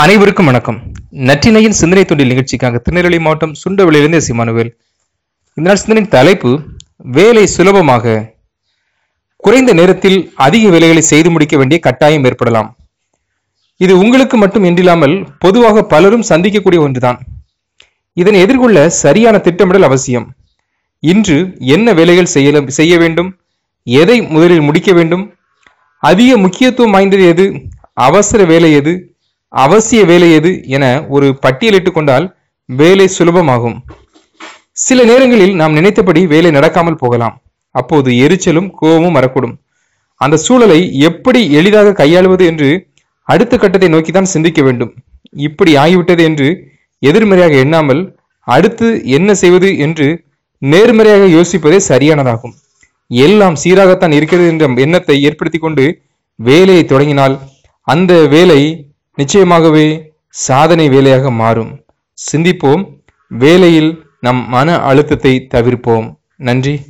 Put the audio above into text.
அனைவருக்கும் வணக்கம். நற்றினையின் சிந்தனை தொண்டில் நிகழ்ச்சிக்காக திருநெல்வேலி மாவட்டம் சுண்டவெளியிலிருந்து சிமானுவேல் இந்த நாள் சிந்தனையின் தலைப்பு வேலை சுலபமாக குறைந்த நேரத்தில் அதிக வேலைகளை செய்து முடிக்க வேண்டிய கட்டாயம் ஏற்படலாம். இது உங்களுக்கு மட்டும் என்றில்லாமல் பொதுவாக பலரும் சந்திக்கக்கூடிய ஒன்றுதான். இதனை எதிர்கொள்ள சரியான திட்டமிடல் அவசியம். இன்று என்ன வேலைகள் செய்ய செய்ய வேண்டும் எதை முதலில் முடிக்க வேண்டும் அதிக முக்கியத்துவம் வாய்ந்தது எது அவசர வேலை எது அவசிய வேலை எது என ஒரு பட்டியலிட்டு கொண்டால் வேலை சுலபமாகும். சில நேரங்களில் நாம் நினைத்தபடி வேலை நடக்காமல் போகலாம். அப்போது எரிச்சலும் கோபமும் வரக்கூடும். அந்த சூழலை எப்படி எளிதாக கையாளுவது என்று அடுத்த கட்டத்தை நோக்கித்தான் சிந்திக்க வேண்டும். இப்படி ஆகிவிட்டது என்று எதிர்மறையாக எண்ணாமல் அடுத்து என்ன செய்வது என்று நேர்மறையாக யோசிப்பதே சரியானதாகும். எல்லாம் சீராகத்தான் இருக்கிறது என்ற எண்ணத்தை ஏற்படுத்தி கொண்டு வேலையை தொடங்கினால் அந்த வேலை நிச்சயமாகவே சாதனை வேலையாக மாறும். சிந்திப்போம். வேலையில் நம் மன அழுத்தத்தை தவிர்ப்போம். நன்றி.